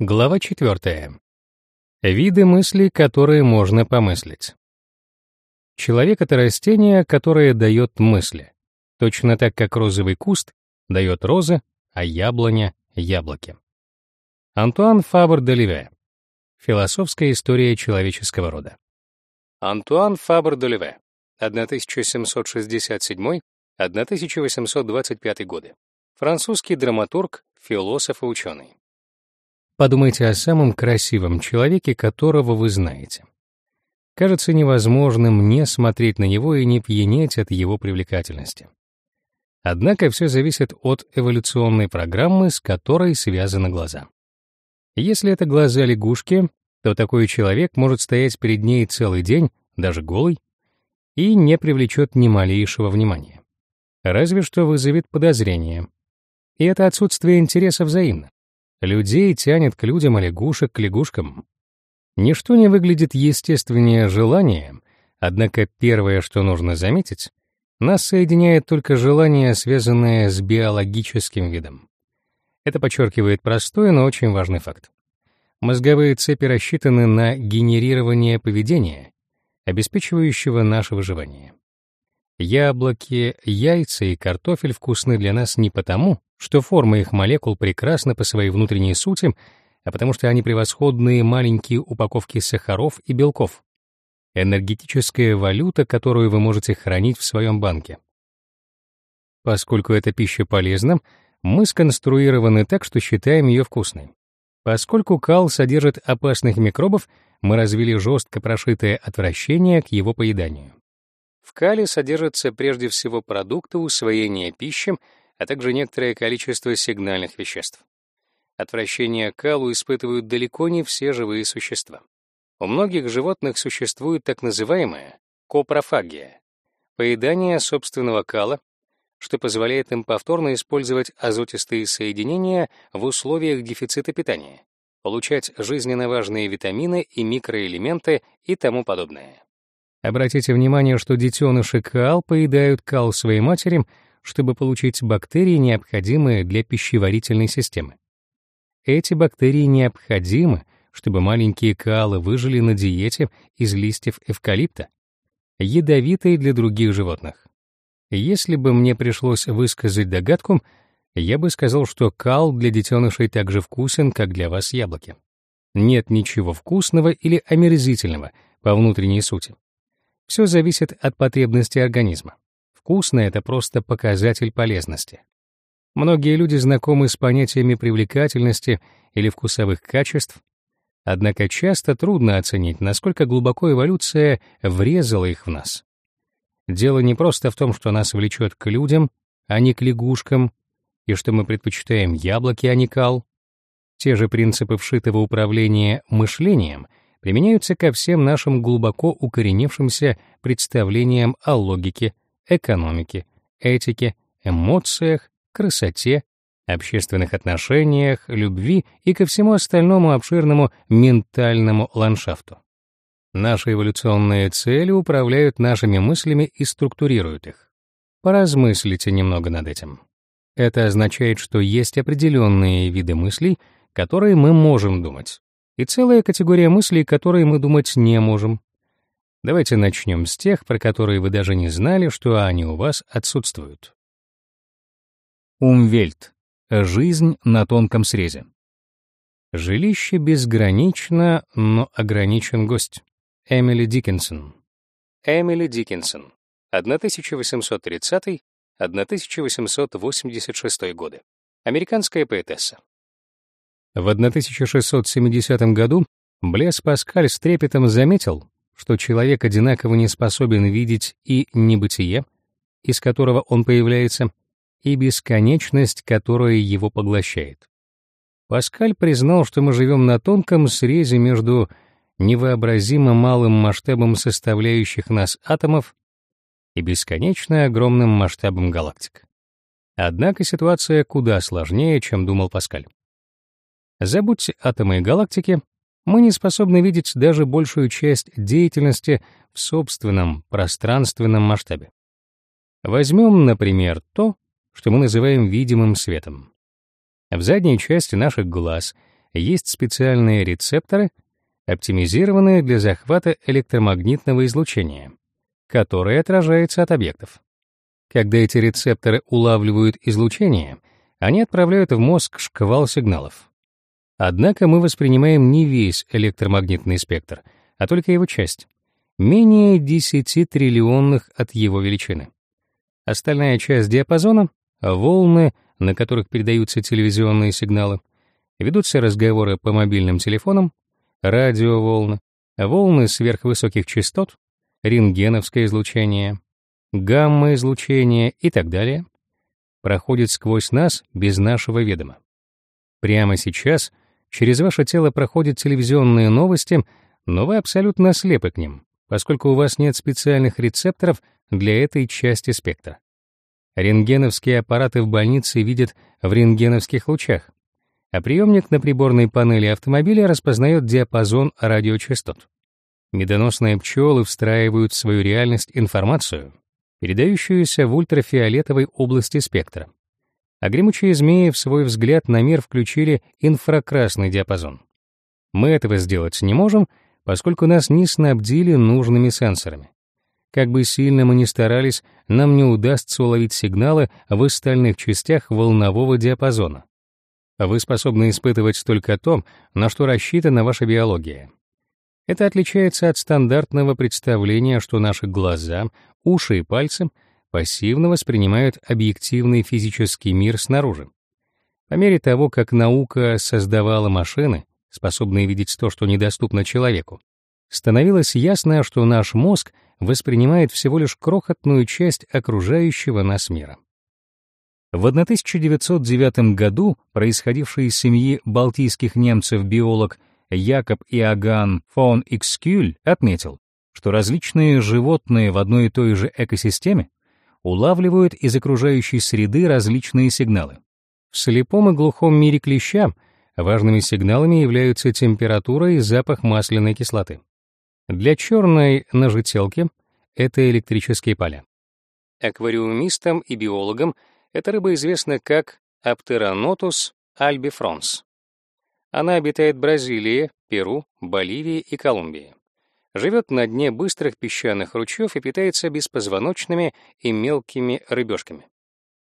Глава 4. Виды мыслей, которые можно помыслить. Человек — это растение, которое дает мысли, точно так как розовый куст дает розы, а яблоня — яблоки. Антуан Фабр де Ливе. Философская история человеческого рода. Антуан Фабр де Ливе. 1767-1825 годы. Французский драматург, философ и ученый. Подумайте о самом красивом человеке, которого вы знаете. Кажется невозможным не смотреть на него и не пьянеть от его привлекательности. Однако все зависит от эволюционной программы, с которой связаны глаза. Если это глаза лягушки, то такой человек может стоять перед ней целый день, даже голый, и не привлечет ни малейшего внимания. Разве что вызовет подозрение. И это отсутствие интереса взаимно. Людей тянет к людям, а лягушек к лягушкам. Ничто не выглядит естественнее желания, однако первое, что нужно заметить, нас соединяет только желание, связанное с биологическим видом. Это подчеркивает простой, но очень важный факт. Мозговые цепи рассчитаны на генерирование поведения, обеспечивающего наше выживание. Яблоки, яйца и картофель вкусны для нас не потому, что форма их молекул прекрасна по своей внутренней сути, а потому что они превосходные маленькие упаковки сахаров и белков. Энергетическая валюта, которую вы можете хранить в своем банке. Поскольку эта пища полезна, мы сконструированы так, что считаем ее вкусной. Поскольку кал содержит опасных микробов, мы развили жестко прошитое отвращение к его поеданию. В кале содержатся прежде всего продукты усвоения пищи, а также некоторое количество сигнальных веществ. Отвращение к калу испытывают далеко не все живые существа. У многих животных существует так называемая копрофагия — поедание собственного кала, что позволяет им повторно использовать азотистые соединения в условиях дефицита питания, получать жизненно важные витамины и микроэлементы и тому подобное. Обратите внимание, что детеныши кал поедают кал своей матери, чтобы получить бактерии, необходимые для пищеварительной системы. Эти бактерии необходимы, чтобы маленькие калы выжили на диете из листьев эвкалипта, ядовитой для других животных. Если бы мне пришлось высказать догадку, я бы сказал, что кал для детенышей так же вкусен, как для вас яблоки. Нет ничего вкусного или омерзительного по внутренней сути. Все зависит от потребности организма. Вкусно — это просто показатель полезности. Многие люди знакомы с понятиями привлекательности или вкусовых качеств, однако часто трудно оценить, насколько глубоко эволюция врезала их в нас. Дело не просто в том, что нас влечет к людям, а не к лягушкам, и что мы предпочитаем яблоки, а не кал. Те же принципы вшитого управления мышлением — применяются ко всем нашим глубоко укоренившимся представлениям о логике, экономике, этике, эмоциях, красоте, общественных отношениях, любви и ко всему остальному обширному ментальному ландшафту. Наши эволюционные цели управляют нашими мыслями и структурируют их. Поразмыслите немного над этим. Это означает, что есть определенные виды мыслей, которые мы можем думать, и целая категория мыслей, которые мы думать не можем. Давайте начнем с тех, про которые вы даже не знали, что они у вас отсутствуют. Умвельт. Жизнь на тонком срезе. Жилище безгранично, но ограничен гость. Эмили Диккенсон. Эмили Диккенсон. 1830-1886 годы. Американская поэтесса. В 1670 году Блес Паскаль с трепетом заметил, что человек одинаково не способен видеть и небытие, из которого он появляется, и бесконечность, которая его поглощает. Паскаль признал, что мы живем на тонком срезе между невообразимо малым масштабом составляющих нас атомов и бесконечно огромным масштабом галактик. Однако ситуация куда сложнее, чем думал Паскаль. Забудьте атомы и галактики, мы не способны видеть даже большую часть деятельности в собственном пространственном масштабе. Возьмем, например, то, что мы называем видимым светом. В задней части наших глаз есть специальные рецепторы, оптимизированные для захвата электромагнитного излучения, которое отражается от объектов. Когда эти рецепторы улавливают излучение, они отправляют в мозг шквал сигналов. Однако мы воспринимаем не весь электромагнитный спектр, а только его часть, менее 10 триллионных от его величины. Остальная часть диапазона — волны, на которых передаются телевизионные сигналы, ведутся разговоры по мобильным телефонам, радиоволны, волны сверхвысоких частот, рентгеновское излучение, гамма-излучение и так далее, проходит сквозь нас без нашего ведома. Прямо сейчас через ваше тело проходят телевизионные новости, но вы абсолютно слепы к ним, поскольку у вас нет специальных рецепторов для этой части спектра. Рентгеновские аппараты в больнице видят в рентгеновских лучах, а приемник на приборной панели автомобиля распознает диапазон радиочастот. Медоносные пчелы встраивают в свою реальность информацию, передающуюся в ультрафиолетовой области спектра. А гремучие змеи в свой взгляд на мир включили инфракрасный диапазон. Мы этого сделать не можем, поскольку нас не снабдили нужными сенсорами. Как бы сильно мы ни старались, нам не удастся уловить сигналы в остальных частях волнового диапазона. Вы способны испытывать только то, на что рассчитана ваша биология. Это отличается от стандартного представления, что наши глаза, уши и пальцы пассивно воспринимают объективный физический мир снаружи. По мере того, как наука создавала машины, способные видеть то, что недоступно человеку, становилось ясно, что наш мозг воспринимает всего лишь крохотную часть окружающего нас мира. В 1909 году происходивший из семьи балтийских немцев биолог Якоб Иоганн фон Икскюль отметил, что различные животные в одной и той же экосистеме улавливают из окружающей среды различные сигналы. В слепом и глухом мире клеща важными сигналами являются температура и запах масляной кислоты. Для черной ножетелки это электрические поля. Аквариумистам и биологам эта рыба известна как Apteronotus albifrons. Она обитает в Бразилии, Перу, Боливии и Колумбии. Живет на дне быстрых песчаных ручьев и питается беспозвоночными и мелкими рыбешками.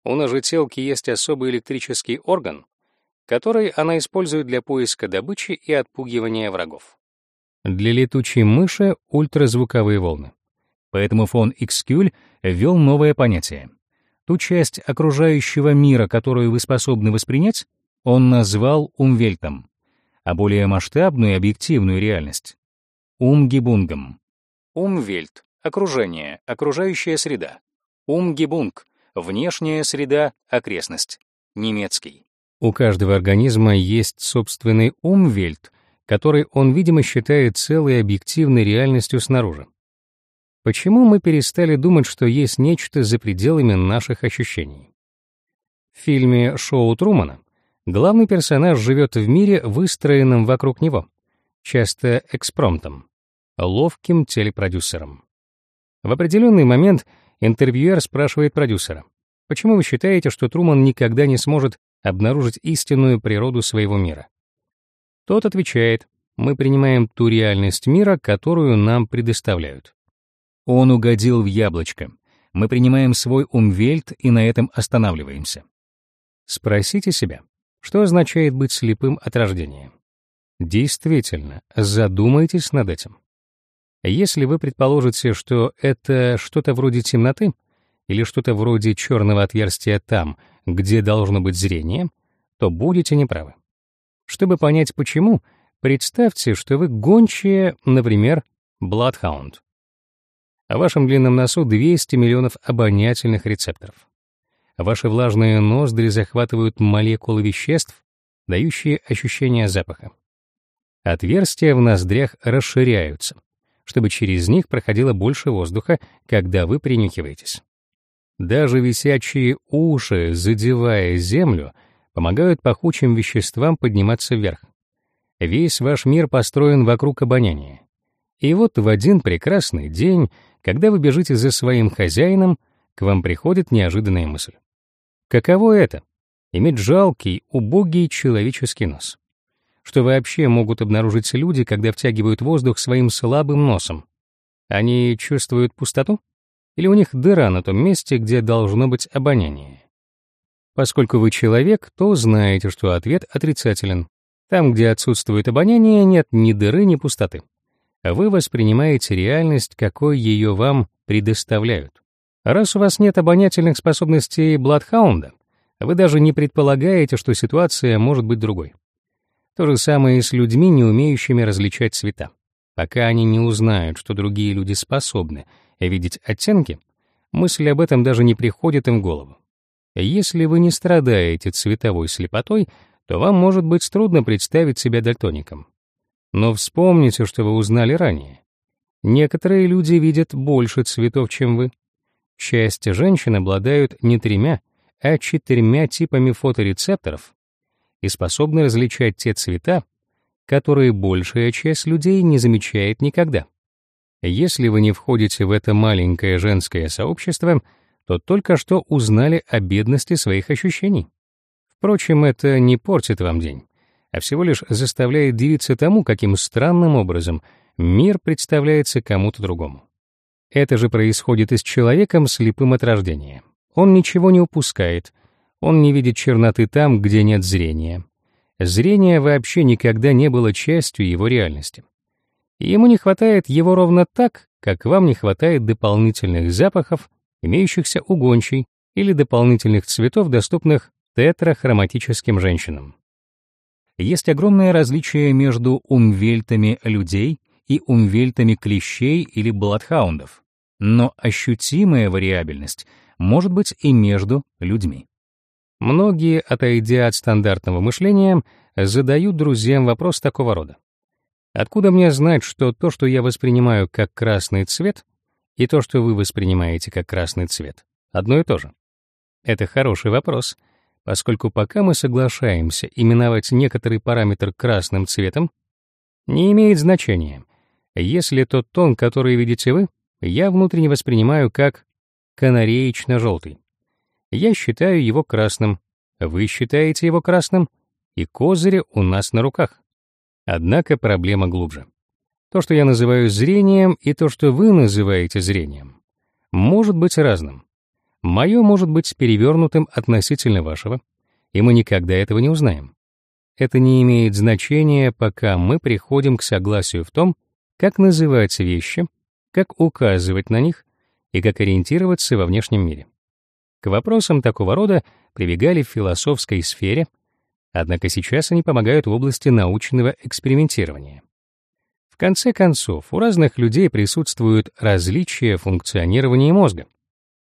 У ножетелки есть особый электрический орган, который она использует для поиска добычи и отпугивания врагов. Для летучей мыши — ультразвуковые волны. Поэтому фон Икскюль ввел новое понятие. Ту часть окружающего мира, которую вы способны воспринять, он назвал умвельтом, а более масштабную и объективную реальность — умгибунгом. Умвельт — окружение, окружающая среда. Умгибунг — внешняя среда, окрестность. Немецкий. У каждого организма есть собственный умвельт, который он, видимо, считает целой объективной реальностью снаружи. Почему мы перестали думать, что есть нечто за пределами наших ощущений? В фильме «Шоу Трумана» Главный персонаж живет в мире, выстроенном вокруг него, часто экспромтом, ловким телепродюсером. В определенный момент интервьюер спрашивает продюсера, почему вы считаете, что Труман никогда не сможет обнаружить истинную природу своего мира? Тот отвечает, мы принимаем ту реальность мира, которую нам предоставляют. Он угодил в яблочко. Мы принимаем свой умвельт и на этом останавливаемся. Спросите себя, что означает быть слепым от рождения? Действительно, задумайтесь над этим. Если вы предположите, что это что-то вроде темноты или что-то вроде черного отверстия там, где должно быть зрение, то будете неправы. Чтобы понять почему, представьте, что вы гончие, например, Bloodhound. В вашем длинном носу 200 миллионов обонятельных рецепторов. Ваши влажные ноздри захватывают молекулы веществ, дающие ощущение запаха. Отверстия в ноздрях расширяются, чтобы через них проходило больше воздуха, когда вы принюхиваетесь. Даже висячие уши, задевая землю, помогают пахучим веществам подниматься вверх. Весь ваш мир построен вокруг обоняния. И вот в один прекрасный день, когда вы бежите за своим хозяином, к вам приходит неожиданная мысль. Каково это — иметь жалкий, убогий человеческий нос? Что вообще могут обнаружить люди, когда втягивают воздух своим слабым носом? Они чувствуют пустоту? Или у них дыра на том месте, где должно быть обоняние? Поскольку вы человек, то знаете, что ответ отрицателен. Там, где отсутствует обоняние, нет ни дыры, ни пустоты. Вы воспринимаете реальность, какой ее вам предоставляют. Раз у вас нет обонятельных способностей Бладхаунда, вы даже не предполагаете, что ситуация может быть другой. То же самое и с людьми, не умеющими различать цвета. Пока они не узнают, что другие люди способны видеть оттенки, мысль об этом даже не приходит им в голову. Если вы не страдаете цветовой слепотой, то вам может быть трудно представить себя дальтоником. Но вспомните, что вы узнали ранее. Некоторые люди видят больше цветов, чем вы. Часть женщин обладают не тремя, а четырьмя типами фоторецепторов, и способны различать те цвета, которые большая часть людей не замечает никогда. Если вы не входите в это маленькое женское сообщество, то только что узнали о бедности своих ощущений. Впрочем, это не портит вам день, а всего лишь заставляет дивиться тому, каким странным образом мир представляется кому-то другому. Это же происходит и с человеком слепым от рождения. Он ничего не упускает — он не видит черноты там, где нет зрения. Зрение вообще никогда не было частью его реальности. Ему не хватает его ровно так, как вам не хватает дополнительных запахов, имеющихся у гончей, или дополнительных цветов, доступных тетрахроматическим женщинам. Есть огромное различие между умвельтами людей и умвельтами клещей или бладхаундов, но ощутимая вариабельность может быть и между людьми. Многие, отойдя от стандартного мышления, задают друзьям вопрос такого рода. Откуда мне знать, что то, что я воспринимаю как красный цвет, и то, что вы воспринимаете как красный цвет, одно и то же? Это хороший вопрос, поскольку пока мы соглашаемся именовать некоторый параметр красным цветом, не имеет значения, если тот тон, который видите вы, я внутренне воспринимаю как канареечно-желтый. Я считаю его красным, вы считаете его красным, и козыри у нас на руках. Однако проблема глубже. То, что я называю зрением, и то, что вы называете зрением, может быть разным. Мое может быть перевернутым относительно вашего, и мы никогда этого не узнаем. Это не имеет значения, пока мы приходим к согласию в том, как называть вещи, как указывать на них и как ориентироваться во внешнем мире. К вопросам такого рода прибегали в философской сфере, однако сейчас они помогают в области научного экспериментирования. В конце концов, у разных людей присутствуют различия функционирования мозга,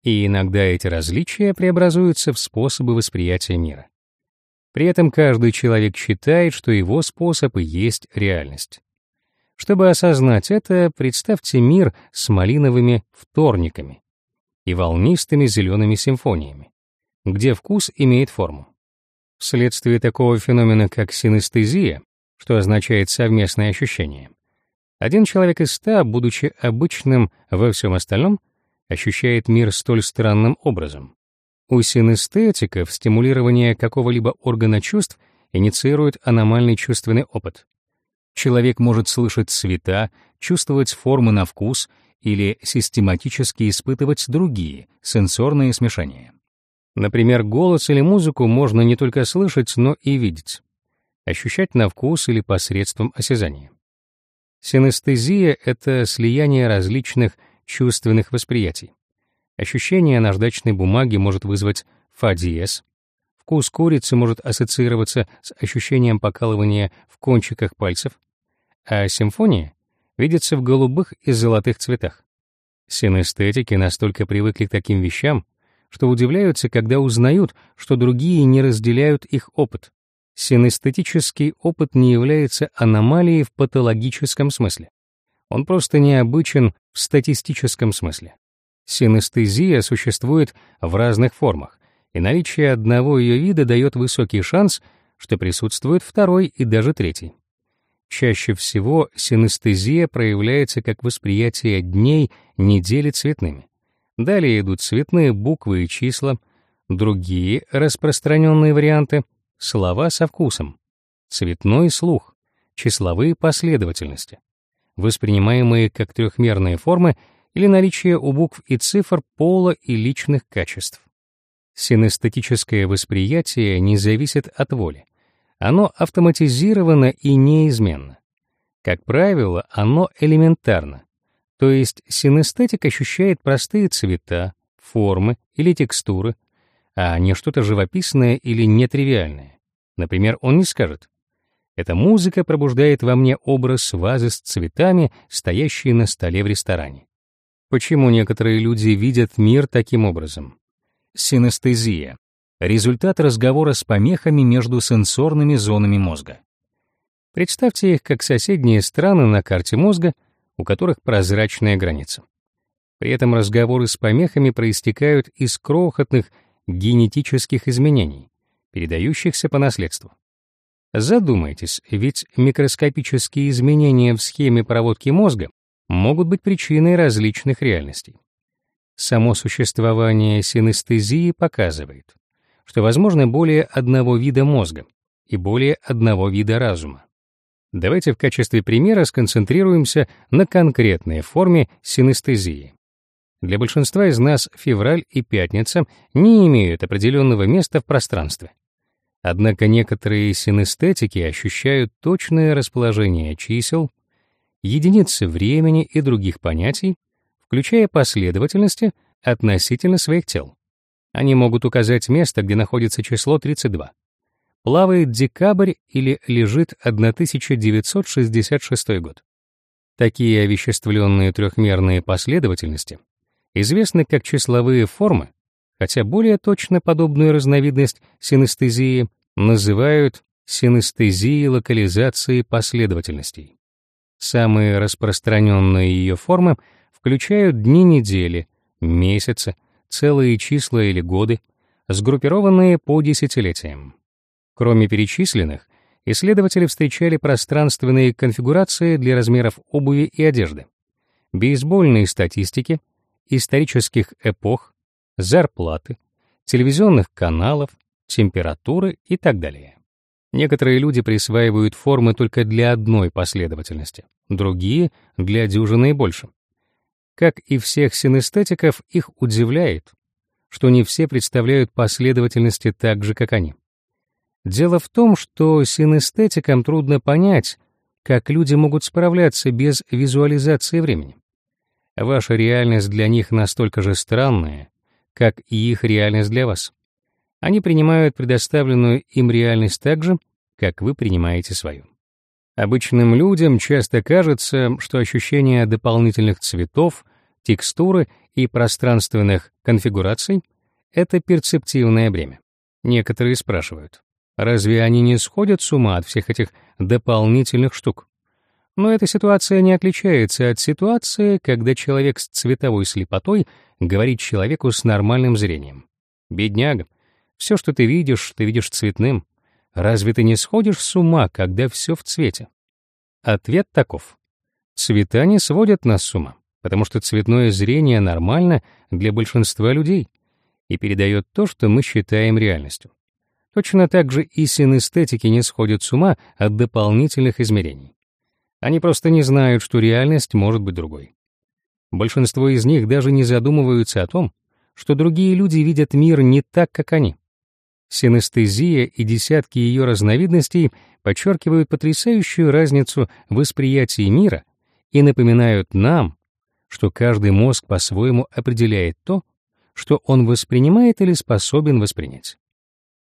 и иногда эти различия преобразуются в способы восприятия мира. При этом каждый человек считает, что его способ и есть реальность. Чтобы осознать это, представьте мир с малиновыми вторниками, и волнистыми зелеными симфониями, где вкус имеет форму. Вследствие такого феномена, как синестезия, что означает совместное ощущение, один человек из ста, будучи обычным во всем остальном, ощущает мир столь странным образом. У синестетиков стимулирование какого-либо органа чувств инициирует аномальный чувственный опыт. Человек может слышать цвета, чувствовать формы на вкус или систематически испытывать другие сенсорные смешения. Например, голос или музыку можно не только слышать, но и видеть, ощущать на вкус или посредством осязания. Синестезия — это слияние различных чувственных восприятий. Ощущение наждачной бумаги может вызвать фа-диез, вкус курицы может ассоциироваться с ощущением покалывания в кончиках пальцев, а симфония видится в голубых и золотых цветах. Синестетики настолько привыкли к таким вещам, что удивляются, когда узнают, что другие не разделяют их опыт. Синестетический опыт не является аномалией в патологическом смысле. Он просто необычен в статистическом смысле. Синестезия существует в разных формах, и наличие одного ее вида дает высокий шанс, что присутствует второй и даже третий. Чаще всего синестезия проявляется как восприятие дней, недели цветными. Далее идут цветные буквы и числа, другие распространенные варианты — слова со вкусом. цветной слух, числовые последовательности, воспринимаемые как трехмерные формы или наличие у букв и цифр пола и личных качеств. Синестетическое восприятие не зависит от воли. Оно автоматизировано и неизменно. Как правило, оно элементарно. То есть синестетик ощущает простые цвета, формы или текстуры, а не что-то живописное или нетривиальное. Например, он не скажет «Эта музыка пробуждает во мне образ вазы с цветами, стоящей на столе в ресторане». Почему некоторые люди видят мир таким образом? Синестезия — результат разговора с помехами между сенсорными зонами мозга. Представьте их как соседние страны на карте мозга, у которых прозрачная граница. При этом разговоры с помехами проистекают из крохотных генетических изменений, передающихся по наследству. Задумайтесь, ведь микроскопические изменения в схеме проводки мозга могут быть причиной различных реальностей. Само существование синестезии показывает, что возможно более одного вида мозга и более одного вида разума. Давайте в качестве примера сконцентрируемся на конкретной форме синестезии. Для большинства из нас февраль и пятница не имеют определенного места в пространстве. Однако некоторые синестетики ощущают точное расположение чисел, единицы времени и других понятий, включая последовательности относительно своих тел. Они могут указать место, где находится число 32. Плавает декабрь или лежит 1966 год. Такие овеществленные трехмерные последовательности известны как числовые формы, хотя более точно подобную разновидность синестезии называют синестезией локализации последовательностей. Самые распространенные ее формы — включают дни недели, месяцы, целые числа или годы, сгруппированные по десятилетиям. Кроме перечисленных, исследователи встречали пространственные конфигурации для размеров обуви и одежды, бейсбольные статистики, исторических эпох, зарплаты, телевизионных каналов, температуры и так далее. Некоторые люди присваивают формы только для одной последовательности, другие — для дюжины и больше. Как и всех синестетиков, их удивляет, что не все представляют последовательности так же, как они. Дело в том, что синестетикам трудно понять, как люди могут справляться без визуализации времени. Ваша реальность для них настолько же странная, как и их реальность для вас. Они принимают предоставленную им реальность так же, как вы принимаете свою. Обычным людям часто кажется, что ощущение дополнительных цветов, текстуры и пространственных конфигураций — это перцептивное бремя. Некоторые спрашивают, разве они не сходят с ума от всех этих дополнительных штук? Но эта ситуация не отличается от ситуации, когда человек с цветовой слепотой говорит человеку с нормальным зрением. «Бедняга, все, что ты видишь, ты видишь цветным. Разве ты не сходишь с ума, когда все в цвете?» Ответ таков. Цвета не сводят нас с ума потому что цветное зрение нормально для большинства людей и передает то, что мы считаем реальностью. Точно так же и синестетики не сходят с ума от дополнительных измерений. Они просто не знают, что реальность может быть другой. Большинство из них даже не задумываются о том, что другие люди видят мир не так, как они. Синестезия и десятки ее разновидностей подчеркивают потрясающую разницу восприятия мира и напоминают нам, что каждый мозг по-своему определяет то, что он воспринимает или способен воспринять.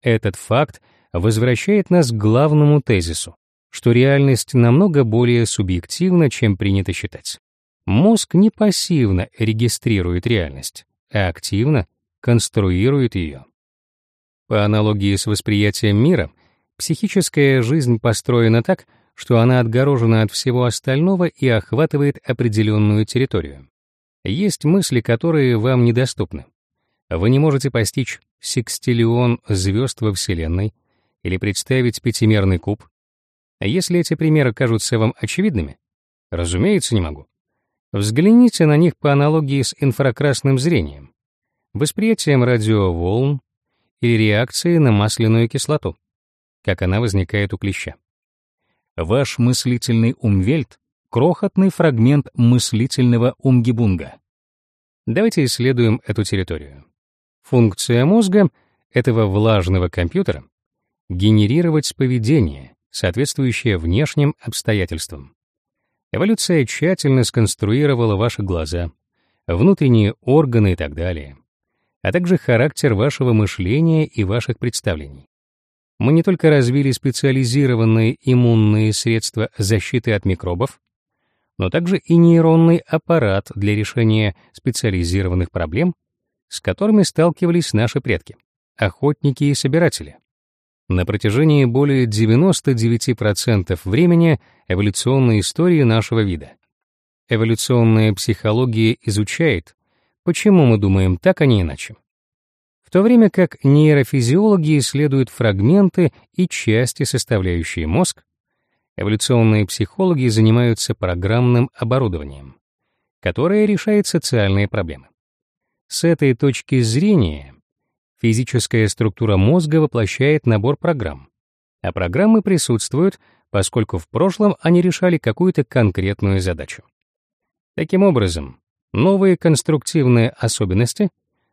Этот факт возвращает нас к главному тезису, что реальность намного более субъективна, чем принято считать. Мозг не пассивно регистрирует реальность, а активно конструирует ее. По аналогии с восприятием мира, психическая жизнь построена так, что она отгорожена от всего остального и охватывает определенную территорию. Есть мысли, которые вам недоступны. Вы не можете постичь секстиллион звезд во Вселенной или представить пятимерный куб. Если эти примеры кажутся вам очевидными, разумеется, не могу. Взгляните на них по аналогии с инфракрасным зрением, восприятием радиоволн или реакцией на масляную кислоту, как она возникает у клеща. Ваш мыслительный умвельт — крохотный фрагмент мыслительного умгибунга. Давайте исследуем эту территорию. Функция мозга этого влажного компьютера — генерировать поведение, соответствующее внешним обстоятельствам. Эволюция тщательно сконструировала ваши глаза, внутренние органы и так далее, а также характер вашего мышления и ваших представлений. Мы не только развили специализированные иммунные средства защиты от микробов, но также и нейронный аппарат для решения специализированных проблем, с которыми сталкивались наши предки, охотники и собиратели. На протяжении более 99% времени эволюционной истории нашего вида. Эволюционная психология изучает, почему мы думаем так, а не иначе. В то время как нейрофизиологи исследуют фрагменты и части, составляющие мозг, эволюционные психологи занимаются программным оборудованием, которое решает социальные проблемы. С этой точки зрения физическая структура мозга воплощает набор программ, а программы присутствуют, поскольку в прошлом они решали какую-то конкретную задачу. Таким образом, новые конструктивные особенности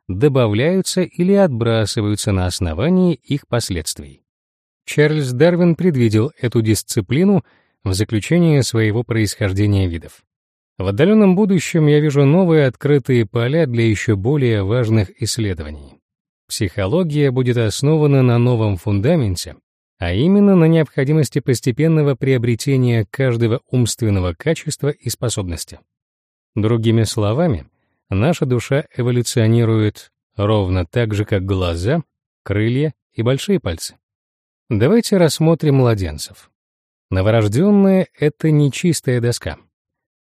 добавляются или отбрасываются на основании их последствий. Чарльз Дарвин предвидел эту дисциплину в заключении своего происхождения видов. В отдаленном будущем я вижу новые открытые поля для еще более важных исследований. Психология будет основана на новом фундаменте, а именно на необходимости постепенного приобретения каждого умственного качества и способности. Другими словами, наша душа эволюционирует ровно так же, как глаза, крылья и большие пальцы. Давайте рассмотрим младенцев. Новорожденные — это не чистая доска.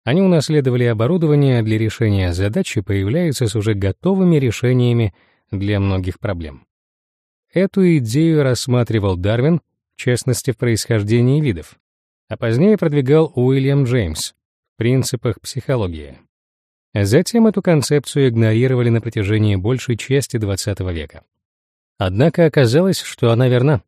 Они унаследовали оборудование для решения задач и появляются с уже готовыми решениями для многих проблем. Эту идею рассматривал Дарвин, в частности в происхождении видов, а позднее продвигал Уильям Джеймс в принципах психологии. Затем эту концепцию игнорировали на протяжении большей части XX века. Однако оказалось, что она верна.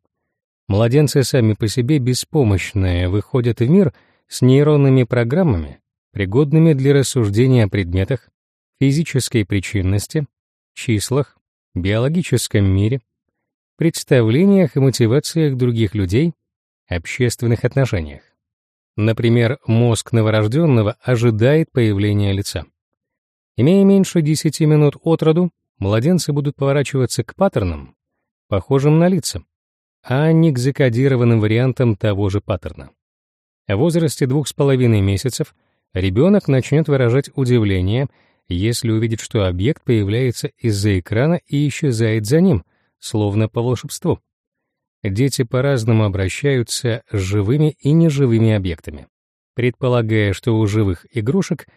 Младенцы сами по себе беспомощные выходят в мир с нейронными программами, пригодными для рассуждения о предметах, физической причинности, числах, биологическом мире, представлениях и мотивациях других людей, общественных отношениях. Например, мозг новорожденного ожидает появления лица. Имея меньше 10 минут от роду, младенцы будут поворачиваться к паттернам, похожим на лица, а не к закодированным вариантам того же паттерна. В возрасте двух с половиной месяцев ребенок начнет выражать удивление, если увидит, что объект появляется из-за экрана и исчезает за ним, словно по волшебству. Дети по-разному обращаются с живыми и неживыми объектами, предполагая, что у живых игрушек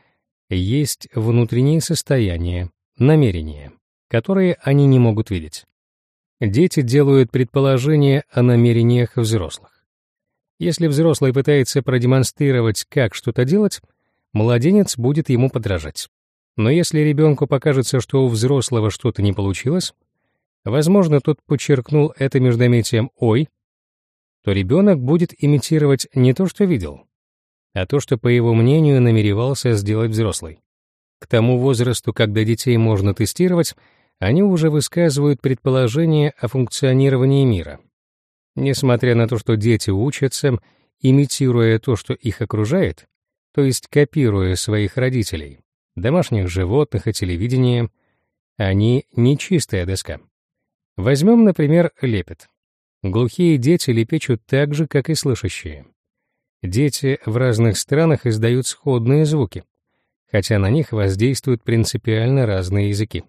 есть внутренние состояния, намерения, которые они не могут видеть. Дети делают предположения о намерениях взрослых. Если взрослый пытается продемонстрировать, как что-то делать, младенец будет ему подражать. Но если ребенку покажется, что у взрослого что-то не получилось, возможно, тот подчеркнул это междометием «ой», то ребенок будет имитировать не то, что видел, а то, что, по его мнению, намеревался сделать взрослый. К тому возрасту, когда детей можно тестировать, они уже высказывают предположения о функционировании мира. Несмотря на то, что дети учатся, имитируя то, что их окружает, то есть копируя своих родителей, домашних животных и телевидение, они не чистая доска. Возьмем, например, лепет. Глухие дети лепечут так же, как и слышащие. Дети в разных странах издают сходные звуки, хотя на них воздействуют принципиально разные языки.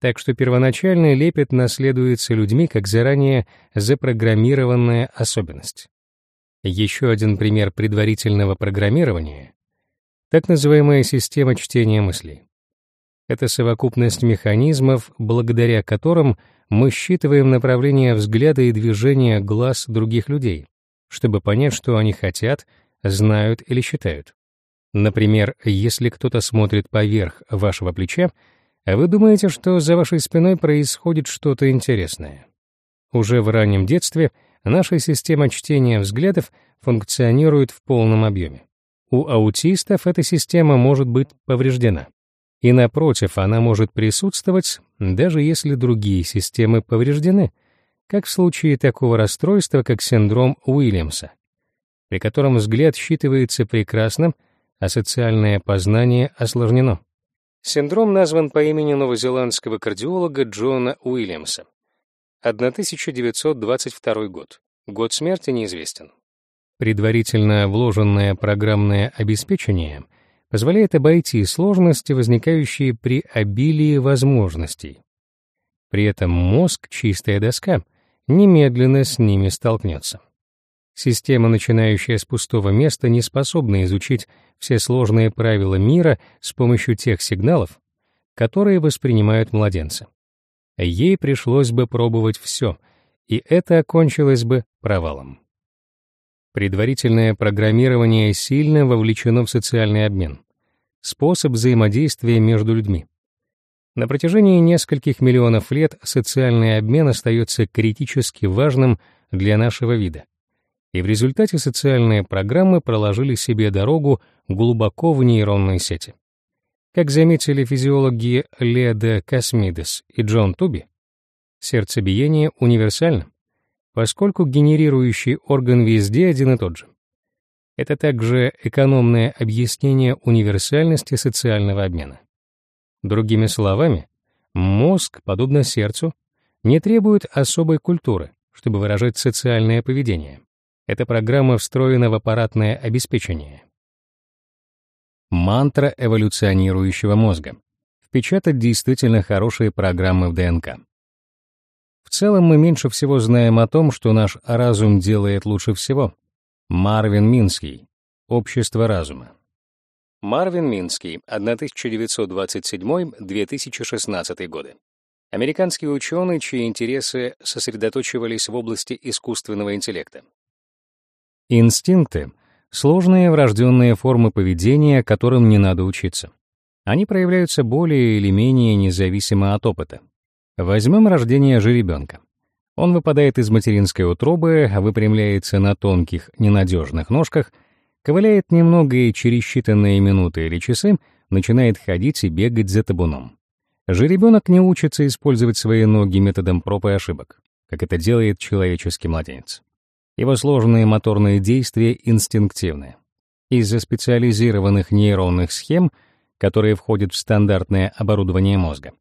Так что первоначальный лепет наследуется людьми как заранее запрограммированная особенность. Еще один пример предварительного программирования — так называемая система чтения мыслей. Это совокупность механизмов, благодаря которым мы считываем направление взгляда и движения глаз других людей, чтобы понять, что они хотят, знают или считают. Например, если кто-то смотрит поверх вашего плеча, а вы думаете, что за вашей спиной происходит что-то интересное. Уже в раннем детстве наша система чтения взглядов функционирует в полном объеме. У аутистов эта система может быть повреждена. И напротив, она может присутствовать, даже если другие системы повреждены, как в случае такого расстройства, как синдром Уильямса, при котором взгляд считывается прекрасно, а социальное познание осложнено. Синдром назван по имени новозеландского кардиолога Джона Уильямса. 1922 год. Год смерти неизвестен. Предварительно вложенное программное обеспечение позволяет обойти сложности, возникающие при обилии возможностей. При этом мозг, чистая доска, немедленно с ними столкнется. Система, начинающая с пустого места, не способна изучить все сложные правила мира с помощью тех сигналов, которые воспринимают младенцы. Ей пришлось бы пробовать все, и это окончилось бы провалом. Предварительное программирование сильно вовлечено в социальный обмен, способ взаимодействия между людьми. На протяжении нескольких миллионов лет социальный обмен остается критически важным для нашего вида и в результате социальные программы проложили себе дорогу глубоко в нейронной сети. Как заметили физиологи Леда Космидес и Джон Туби, сердцебиение универсально, поскольку генерирующий орган везде один и тот же. Это также экономное объяснение универсальности социального обмена. Другими словами, мозг, подобно сердцу, не требует особой культуры, чтобы выражать социальное поведение. Эта программа встроена в аппаратное обеспечение. Мантра эволюционирующего мозга. Впечатать действительно хорошие программы в ДНК. В целом мы меньше всего знаем о том, что наш разум делает лучше всего. Марвин Минский. Общество разума. Марвин Минский, 1927-2016 годы. Американский ученый, чьи интересы сосредоточивались в области искусственного интеллекта. Инстинкты — сложные врожденные формы поведения, которым не надо учиться. Они проявляются более или менее независимо от опыта. Возьмем рождение жеребенка. Он выпадает из материнской утробы, выпрямляется на тонких, ненадежных ножках, ковыляет немного и через считанные минуты или часы начинает ходить и бегать за табуном. Жеребенок не учится использовать свои ноги методом проб и ошибок, как это делает человеческий младенец. Его сложные моторные действия инстинктивны. Из-за специализированных нейронных схем, которые входят в стандартное оборудование мозга,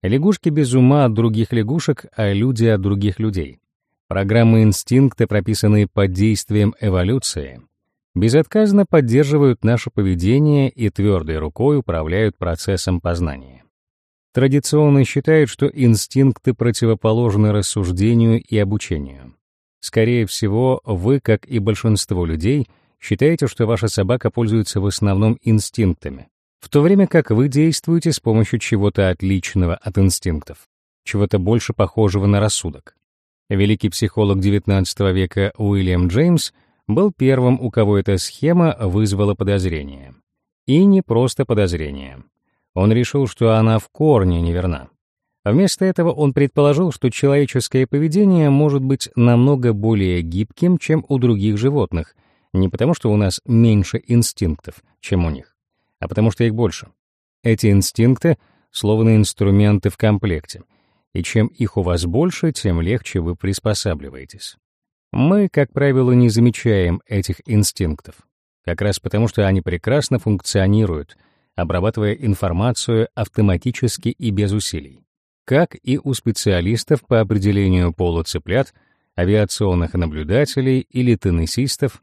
лягушки без ума от других лягушек, а люди от других людей. Программы инстинкта, прописанные под действием эволюции, безотказно поддерживают наше поведение и твердой рукой управляют процессом познания. Традиционно считают, что инстинкты противоположны рассуждению и обучению. Скорее всего, вы, как и большинство людей, считаете, что ваша собака пользуется в основном инстинктами, в то время как вы действуете с помощью чего-то отличного от инстинктов, чего-то больше похожего на рассудок. Великий психолог XIX века Уильям Джеймс был первым, у кого эта схема вызвала подозрение. И не просто подозрение. Он решил, что она в корне неверна. Вместо этого он предположил, что человеческое поведение может быть намного более гибким, чем у других животных, не потому что у нас меньше инстинктов, чем у них, а потому что их больше. Эти инстинкты — словно инструменты в комплекте, и чем их у вас больше, тем легче вы приспосабливаетесь. Мы, как правило, не замечаем этих инстинктов, как раз потому что они прекрасно функционируют, обрабатывая информацию автоматически и без усилий как и у специалистов по определению пола цыплят, авиационных наблюдателей или теннисистов.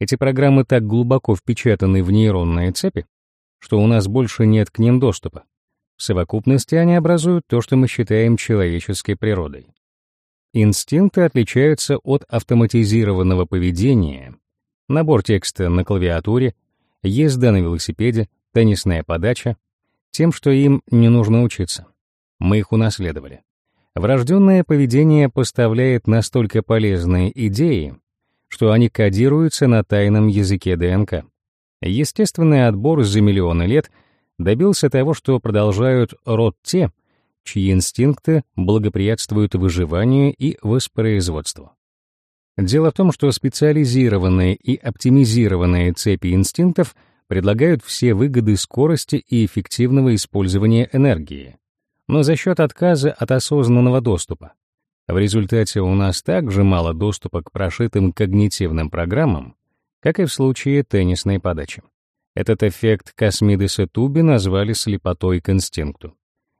Эти программы так глубоко впечатаны в нейронные цепи, что у нас больше нет к ним доступа. В совокупности они образуют то, что мы считаем человеческой природой. Инстинкты отличаются от автоматизированного поведения. Набор текста на клавиатуре, езда на велосипеде, теннисная подача, тем, что им не нужно учиться. Мы их унаследовали. Врожденное поведение поставляет настолько полезные идеи, что они кодируются на тайном языке ДНК. Естественный отбор за миллионы лет добился того, что продолжают род те, чьи инстинкты благоприятствуют выживанию и воспроизводству. Дело в том, что специализированные и оптимизированные цепи инстинктов предлагают все выгоды скорости и эффективного использования энергии, но за счет отказа от осознанного доступа. В результате у нас также мало доступа к прошитым когнитивным программам, как и в случае теннисной подачи. Этот эффект Космидеса Туби назвали слепотой к инстинкту.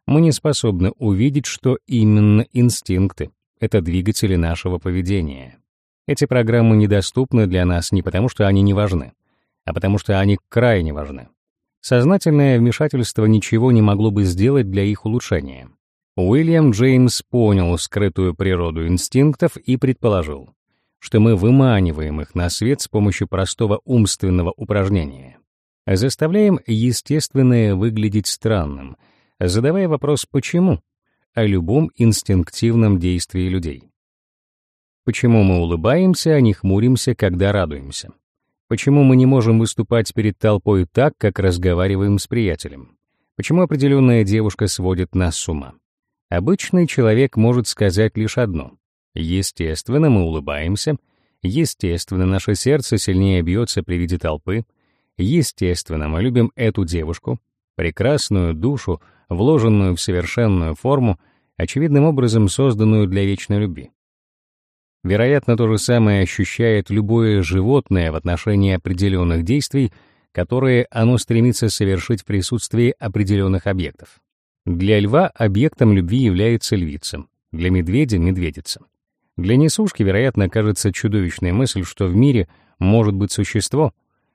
Мы не способны увидеть, что именно инстинкты — это двигатели нашего поведения. Эти программы недоступны для нас не потому, что они не важны, а потому что они крайне важны. Сознательное вмешательство ничего не могло бы сделать для их улучшения. Уильям Джеймс понял скрытую природу инстинктов и предположил, что мы выманиваем их на свет с помощью простого умственного упражнения. Заставляем естественное выглядеть странным, задавая вопрос «почему?» о любом инстинктивном действии людей. Почему мы улыбаемся, а не хмуримся, когда радуемся? Почему мы не можем выступать перед толпой так, как разговариваем с приятелем? Почему определенная девушка сводит нас с ума? Обычный человек может сказать лишь одно. Естественно, мы улыбаемся. Естественно, наше сердце сильнее бьется при виде толпы. Естественно, мы любим эту девушку, прекрасную душу, вложенную в совершенную форму, очевидным образом созданную для вечной любви. Вероятно, то же самое ощущает любое животное в отношении определенных действий, которые оно стремится совершить в присутствии определенных объектов. Для льва объектом любви является львица, для медведя — медведица. Для несушки, вероятно, кажется чудовищная мысль, что в мире может быть существо,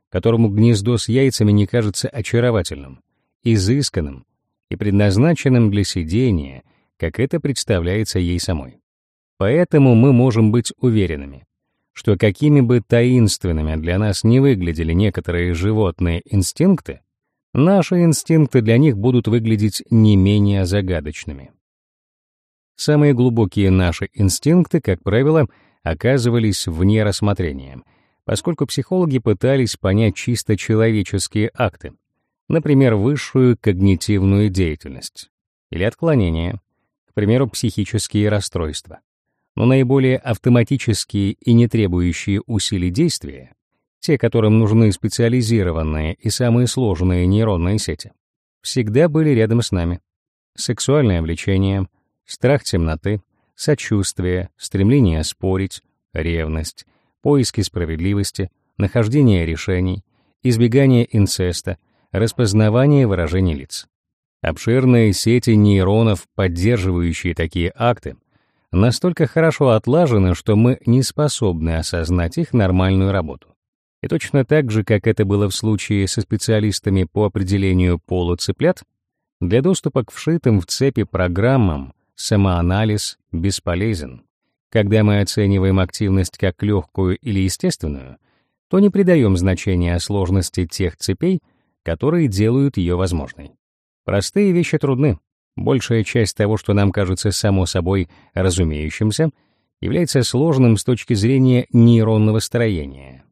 которому гнездо с яйцами не кажется очаровательным, изысканным и предназначенным для сидения, как это представляется ей самой. Поэтому мы можем быть уверенными, что какими бы таинственными для нас не выглядели некоторые животные инстинкты, наши инстинкты для них будут выглядеть не менее загадочными. Самые глубокие наши инстинкты, как правило, оказывались вне рассмотрения, поскольку психологи пытались понять чисто человеческие акты, например, высшую когнитивную деятельность или отклонения, к примеру, психические расстройства но наиболее автоматические и не требующие усилий действия, те, которым нужны специализированные и самые сложные нейронные сети, всегда были рядом с нами. Сексуальное влечение, страх темноты, сочувствие, стремление спорить, ревность, поиски справедливости, нахождение решений, избегание инцеста, распознавание выражений лиц. Обширные сети нейронов, поддерживающие такие акты, настолько хорошо отлажены, что мы не способны осознать их нормальную работу. И точно так же, как это было в случае со специалистами по определению пола цыплят, для доступа к вшитым в цепи программам самоанализ бесполезен. Когда мы оцениваем активность как легкую или естественную, то не придаем значения сложности тех цепей, которые делают ее возможной. Простые вещи трудны, Большая часть того, что нам кажется само собой разумеющимся, является сложным с точки зрения нейронного строения.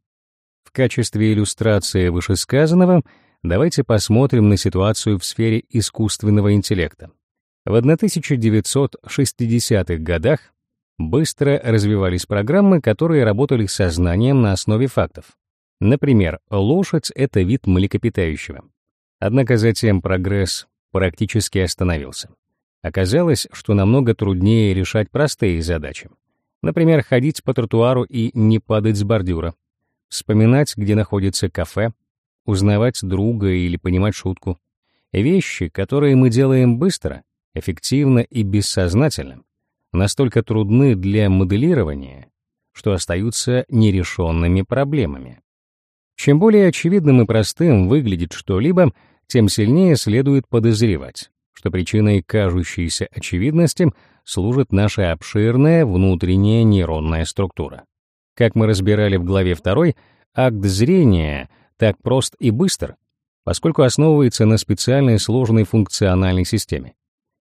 В качестве иллюстрации вышесказанного давайте посмотрим на ситуацию в сфере искусственного интеллекта. В 1960-х годах быстро развивались программы, которые работали с сознанием на основе фактов. Например, лошадь — это вид млекопитающего. Однако затем прогресс практически остановился. Оказалось, что намного труднее решать простые задачи. Например, ходить по тротуару и не падать с бордюра, вспоминать, где находится кафе, узнавать друга или понимать шутку. Вещи, которые мы делаем быстро, эффективно и бессознательно, настолько трудны для моделирования, что остаются нерешенными проблемами. Чем более очевидным и простым выглядит что-либо, тем сильнее следует подозревать, что причиной кажущейся очевидности служит наша обширная внутренняя нейронная структура. Как мы разбирали в главе 2, акт зрения так прост и быстр, поскольку основывается на специальной сложной функциональной системе.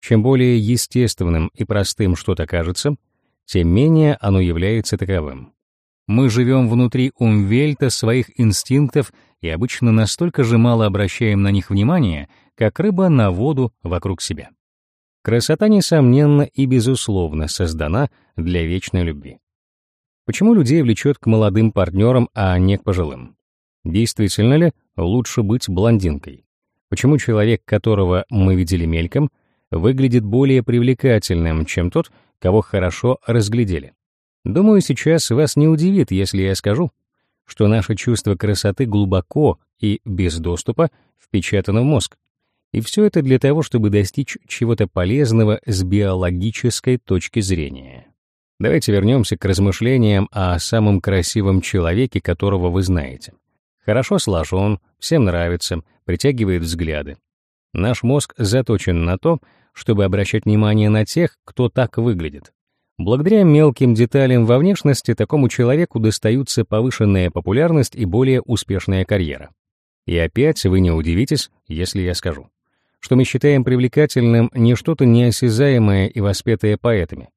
Чем более естественным и простым что-то кажется, тем менее оно является таковым. Мы живем внутри умвельта своих инстинктов и обычно настолько же мало обращаем на них внимания, как рыба на воду вокруг себя. Красота, несомненно и безусловно, создана для вечной любви. Почему людей влечет к молодым партнерам, а не к пожилым? Действительно ли лучше быть блондинкой? Почему человек, которого мы видели мельком, выглядит более привлекательным, чем тот, кого хорошо разглядели? Думаю, сейчас вас не удивит, если я скажу, что наше чувство красоты глубоко и без доступа впечатано в мозг. И все это для того, чтобы достичь чего-то полезного с биологической точки зрения. Давайте вернемся к размышлениям о самом красивом человеке, которого вы знаете. Хорошо сложен, всем нравится, притягивает взгляды. Наш мозг заточен на то, чтобы обращать внимание на тех, кто так выглядит. Благодаря мелким деталям во внешности такому человеку достаются повышенная популярность и более успешная карьера. И опять вы не удивитесь, если я скажу, что мы считаем привлекательным не что-то неосязаемое и воспетое поэтами,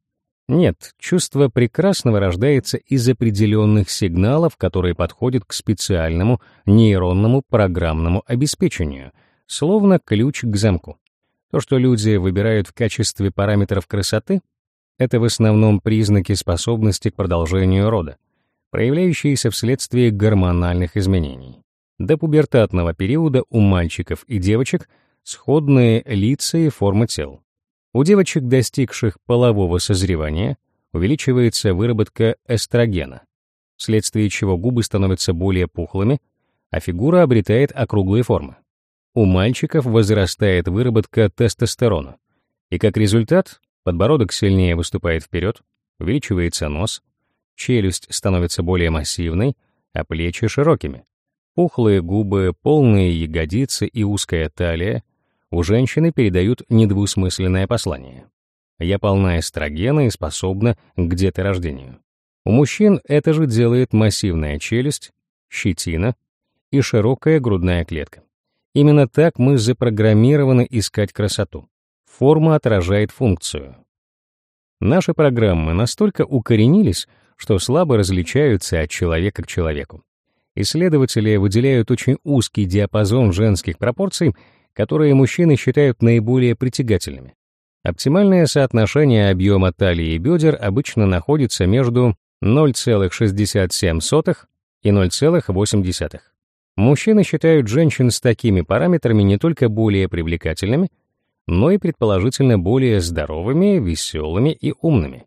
нет, чувство прекрасного рождается из определенных сигналов, которые подходят к специальному нейронному программному обеспечению, словно ключ к замку. То, что люди выбирают в качестве параметров красоты, это в основном признаки способности к продолжению рода, проявляющиеся вследствие гормональных изменений. До пубертатного периода у мальчиков и девочек сходные лица и формы тел. У девочек, достигших полового созревания, увеличивается выработка эстрогена, вследствие чего губы становятся более пухлыми, а фигура обретает округлые формы. У мальчиков возрастает выработка тестостерона, и как результат подбородок сильнее выступает вперед, увеличивается нос, челюсть становится более массивной, а плечи широкими. Пухлые губы, полные ягодицы и узкая талия у женщины передают недвусмысленное послание. Я полна эстрогена и способна к деторождению. У мужчин это же делает массивная челюсть, щетина и широкая грудная клетка. Именно так мы запрограммированы искать красоту. Форма отражает функцию. Наши программы настолько укоренились, что слабо различаются от человека к человеку. Исследователи выделяют очень узкий диапазон женских пропорций которые мужчины считают наиболее притягательными. Оптимальное соотношение объема талии и бедер обычно находится между 0,67 и 0,8. Мужчины считают женщин с такими параметрами не только более привлекательными, но и предположительно более здоровыми, веселыми и умными.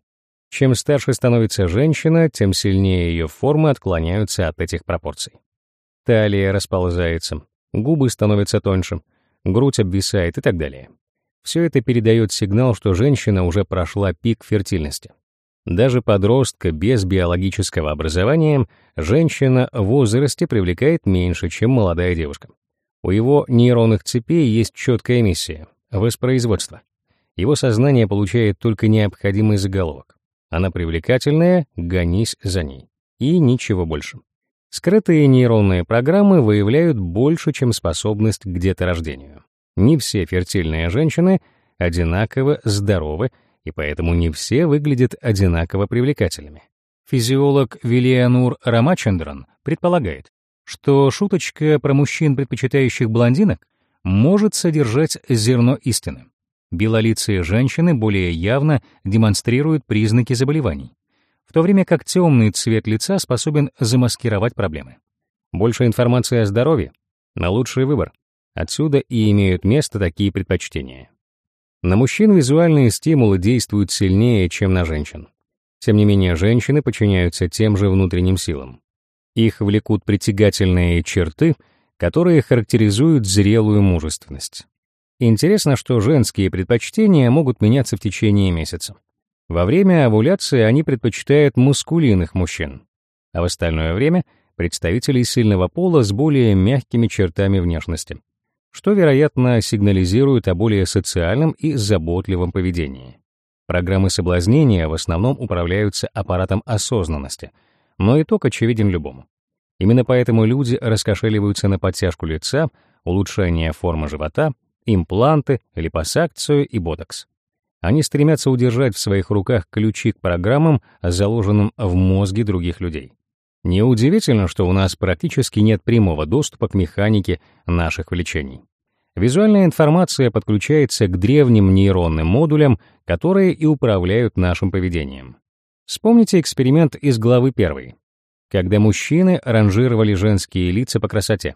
Чем старше становится женщина, тем сильнее ее формы отклоняются от этих пропорций. Талия расползается, губы становятся тоньше, грудь обвисает и так далее. Все это передает сигнал, что женщина уже прошла пик фертильности. Даже подростка без биологического образования женщина в возрасте привлекает меньше, чем молодая девушка. У его нейронных цепей есть четкая миссия — воспроизводство. Его сознание получает только необходимый заголовок. Она привлекательная, гонись за ней. И ничего больше. Скрытые нейронные программы выявляют больше, чем способность к деторождению. Не все фертильные женщины одинаково здоровы, и поэтому не все выглядят одинаково привлекательными. Физиолог Вильянур Рамачандран предполагает, что шуточка про мужчин, предпочитающих блондинок, может содержать зерно истины. Белолицые женщины более явно демонстрируют признаки заболеваний в то время как темный цвет лица способен замаскировать проблемы. Больше информации о здоровье — на лучший выбор. Отсюда и имеют место такие предпочтения. На мужчин визуальные стимулы действуют сильнее, чем на женщин. Тем не менее, женщины подчиняются тем же внутренним силам. Их влекут притягательные черты, которые характеризуют зрелую мужественность. Интересно, что женские предпочтения могут меняться в течение месяца. Во время овуляции они предпочитают мускулинных мужчин, а в остальное время — представителей сильного пола с более мягкими чертами внешности, что, вероятно, сигнализирует о более социальном и заботливом поведении. Программы соблазнения в основном управляются аппаратом осознанности, но итог очевиден любому. Именно поэтому люди раскошеливаются на подтяжку лица, улучшение формы живота, импланты, липосакцию и ботокс. Они стремятся удержать в своих руках ключи к программам, заложенным в мозге других людей. Неудивительно, что у нас практически нет прямого доступа к механике наших влечений. Визуальная информация подключается к древним нейронным модулям, которые и управляют нашим поведением. Вспомните эксперимент из главы 1, когда мужчины ранжировали женские лица по красоте.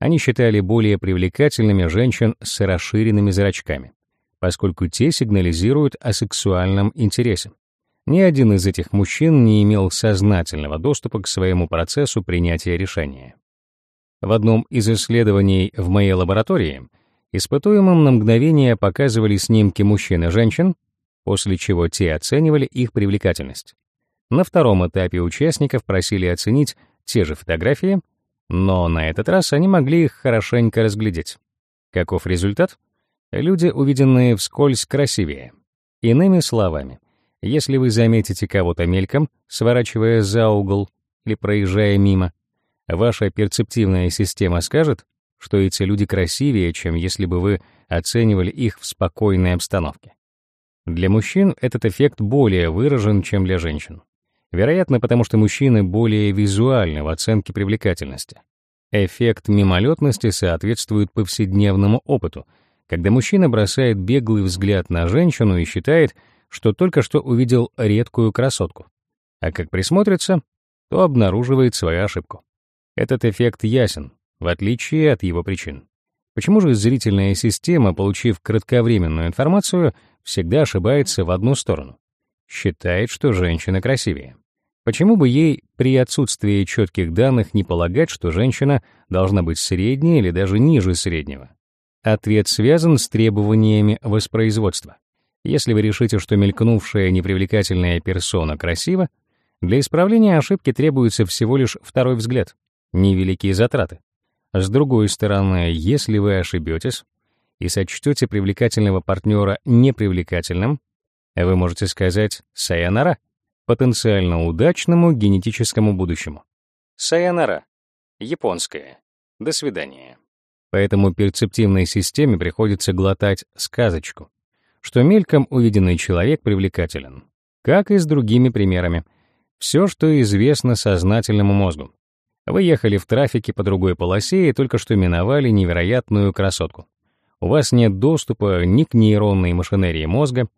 Они считали более привлекательными женщин с расширенными зрачками, поскольку те сигнализируют о сексуальном интересе. Ни один из этих мужчин не имел сознательного доступа к своему процессу принятия решения. В одном из исследований в моей лаборатории испытуемым на мгновение показывали снимки мужчин и женщин, после чего те оценивали их привлекательность. На втором этапе участников просили оценить те же фотографии, но на этот раз они могли их хорошенько разглядеть. Каков результат? Люди, увиденные вскользь, красивее. Иными словами, если вы заметите кого-то мельком, сворачивая за угол или проезжая мимо, ваша перцептивная система скажет, что эти люди красивее, чем если бы вы оценивали их в спокойной обстановке. Для мужчин этот эффект более выражен, чем для женщин. Вероятно, потому что мужчины более визуальны в оценке привлекательности. Эффект мимолетности соответствует повседневному опыту, когда мужчина бросает беглый взгляд на женщину и считает, что только что увидел редкую красотку. А как присмотрится, то обнаруживает свою ошибку. Этот эффект ясен, в отличие от его причин. Почему же зрительная система, получив кратковременную информацию, всегда ошибается в одну сторону? Считает, что женщина красивее. Почему бы ей при отсутствии четких данных не полагать, что женщина должна быть средней или даже ниже среднего? Ответ связан с требованиями воспроизводства. Если вы решите, что мелькнувшая непривлекательная персона красива, для исправления ошибки требуется всего лишь второй взгляд, невеликие затраты. С другой стороны, если вы ошибетесь и сочтете привлекательного партнера непривлекательным, вы можете сказать «сайонара» потенциально удачному генетическому будущему. Сайонара. Японское. До свидания. Поэтому перцептивной системе приходится глотать сказочку, что мельком увиденный человек привлекателен, как и с другими примерами. Все, что известно сознательному мозгу. Вы ехали в трафике по другой полосе и только что миновали невероятную красотку. У вас нет доступа ни к нейронной машинерии мозга,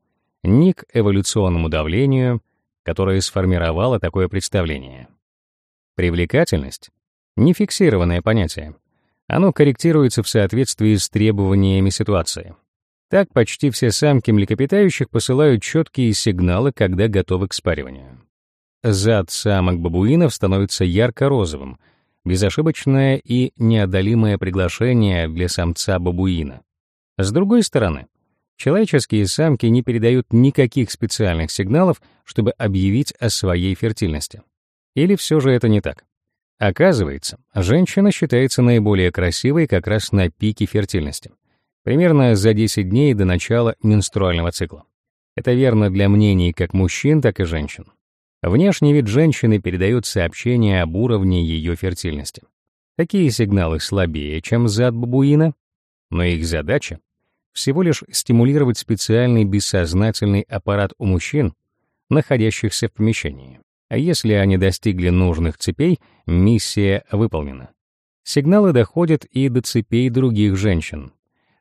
ни к эволюционному давлению, которое сформировало такое представление. Привлекательность — нефиксированное понятие. Оно корректируется в соответствии с требованиями ситуации. Так почти все самки млекопитающих посылают четкие сигналы, когда готовы к спариванию. Зад самок бабуинов становится ярко-розовым, безошибочное и неодолимое приглашение для самца бабуина. С другой стороны, человеческие самки не передают никаких специальных сигналов, чтобы объявить о своей фертильности. Или все же это не так? Оказывается, женщина считается наиболее красивой как раз на пике фертильности примерно за 10 дней до начала менструального цикла. Это верно для мнений как мужчин, так и женщин. Внешний вид женщины передает сообщение об уровне ее фертильности. Такие сигналы слабее, чем зад бабуина, но их задача всего лишь стимулировать специальный бессознательный аппарат у мужчин, находящихся в помещении. А если они достигли нужных цепей, миссия выполнена. Сигналы доходят и до цепей других женщин,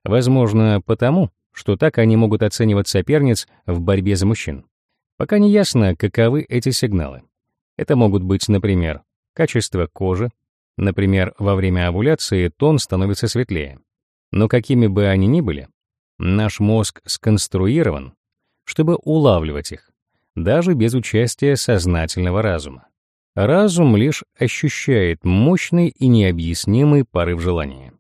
Возможно, потому, что так они могут оценивать соперниц в борьбе за мужчин. Пока не ясно, каковы эти сигналы. Это могут быть, например, качество кожи, например, во время овуляции тон становится светлее. Но какими бы они ни были, наш мозг сконструирован, чтобы улавливать их, даже без участия сознательного разума. Разум лишь ощущает мощный и необъяснимый порыв желания.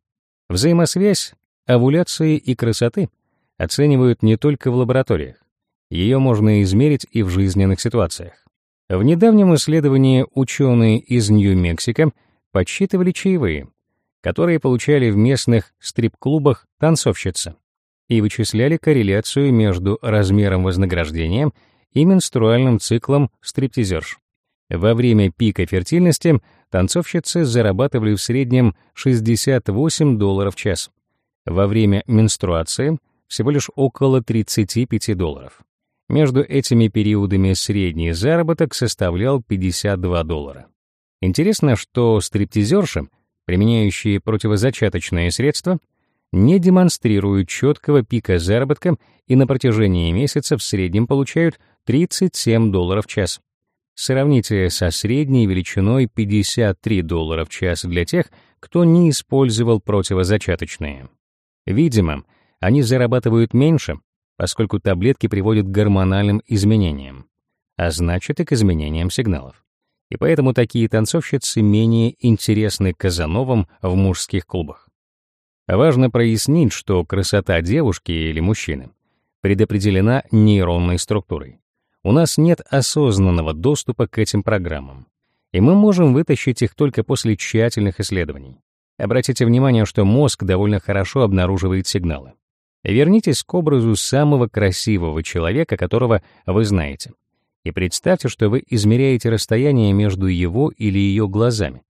Взаимосвязь Овуляции и красоты оценивают не только в лабораториях. Ее можно измерить и в жизненных ситуациях. В недавнем исследовании ученые из Нью-Мексико подсчитывали чаевые, которые получали в местных стрип-клубах танцовщицы, и вычисляли корреляцию между размером вознаграждения и менструальным циклом стриптизерш. Во время пика фертильности танцовщицы зарабатывали в среднем 68 долларов в час, во время менструации всего лишь около 35 долларов. Между этими периодами средний заработок составлял 52 доллара. Интересно, что стриптизерши, применяющие противозачаточные средства, не демонстрируют четкого пика заработка и на протяжении месяца в среднем получают 37 долларов в час, Сравните со средней величиной 53 доллара в час для тех, кто не использовал противозачаточные. Видимо, они зарабатывают меньше, поскольку таблетки приводят к гормональным изменениям, а значит и к изменениям сигналов. И поэтому такие танцовщицы менее интересны казановым в мужских клубах. Важно прояснить, что красота девушки или мужчины предопределена нейронной структурой. У нас нет осознанного доступа к этим программам, и мы можем вытащить их только после тщательных исследований. Обратите внимание, что мозг довольно хорошо обнаруживает сигналы. Вернитесь к образу самого красивого человека, которого вы знаете, и представьте, что вы измеряете расстояние между его или ее глазами,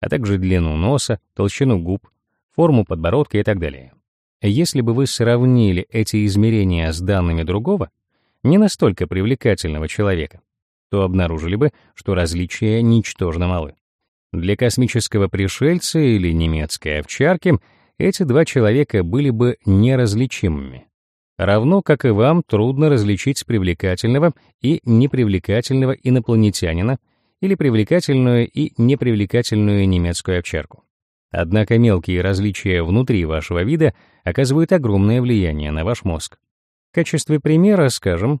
а также длину носа, толщину губ, форму подбородка и так далее. Если бы вы сравнили эти измерения с данными другого, не настолько привлекательного человека, то обнаружили бы, что различия ничтожно малы. Для космического пришельца или немецкой овчарки — эти два человека были бы неразличимыми. Равно как и вам трудно различить привлекательного и непривлекательного инопланетянина или привлекательную и непривлекательную немецкую овчарку. Однако мелкие различия внутри вашего вида оказывают огромное влияние на ваш мозг. В качестве примера скажем,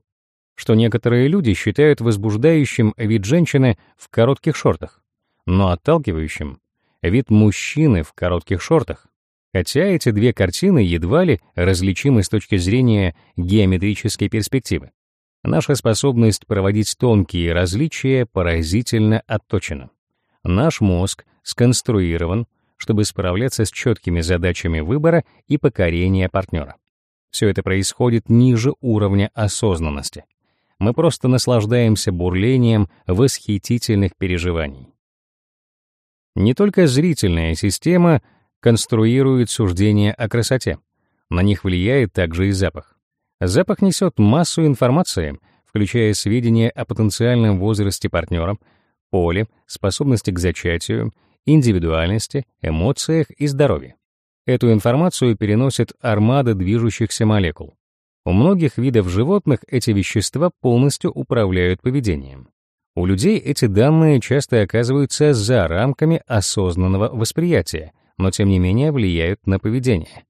что некоторые люди считают возбуждающим вид женщины в коротких шортах, но отталкивающим вид мужчины в коротких шортах. Хотя эти две картины едва ли различимы с точки зрения геометрической перспективы. Наша способность проводить тонкие различия поразительно отточена. Наш мозг сконструирован, чтобы справляться с четкими задачами выбора и покорения партнера. Все это происходит ниже уровня осознанности. Мы просто наслаждаемся бурлением восхитительных переживаний. Не только зрительная система — конструирует суждения о красоте. На них влияет также и запах. Запах несет массу информации, включая сведения о потенциальном возрасте партнера, поле, способности к зачатию, индивидуальности, эмоциях и здоровье. Эту информацию переносит армада движущихся молекул. У многих видов животных эти вещества полностью управляют поведением. У людей эти данные часто оказываются за рамками осознанного восприятия, но тем не менее влияют на поведение.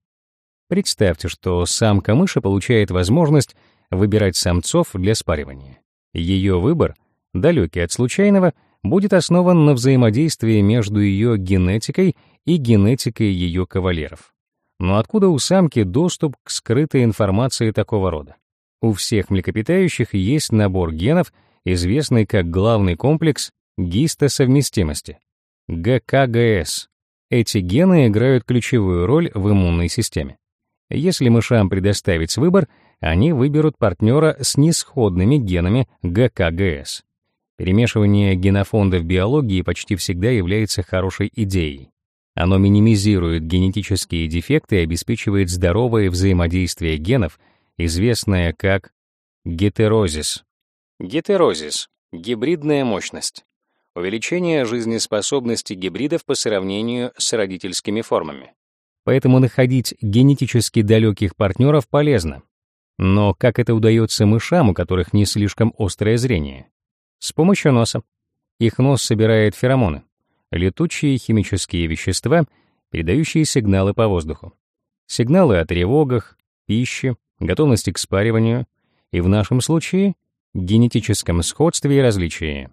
Представьте, что самка мыши получает возможность выбирать самцов для спаривания. Ее выбор, далекий от случайного, будет основан на взаимодействии между ее генетикой и генетикой ее кавалеров. Но откуда у самки доступ к скрытой информации такого рода? У всех млекопитающих есть набор генов, известный как главный комплекс гистосовместимости — ГКГС, эти гены играют ключевую роль в иммунной системе. Если мышам предоставить выбор, они выберут партнера с несходными генами ГКГС. Перемешивание генофонда в биологии почти всегда является хорошей идеей. Оно минимизирует генетические дефекты и обеспечивает здоровое взаимодействие генов, известное как гетерозис. Гетерозис — гибридная мощность увеличение жизнеспособности гибридов по сравнению с родительскими формами. Поэтому находить генетически далеких партнеров полезно. Но как это удается мышам, у которых не слишком острое зрение? С помощью носа. Их нос собирает феромоны, летучие химические вещества, передающие сигналы по воздуху. Сигналы о тревогах, пище, готовности к спариванию и в нашем случае генетическом сходстве и различии.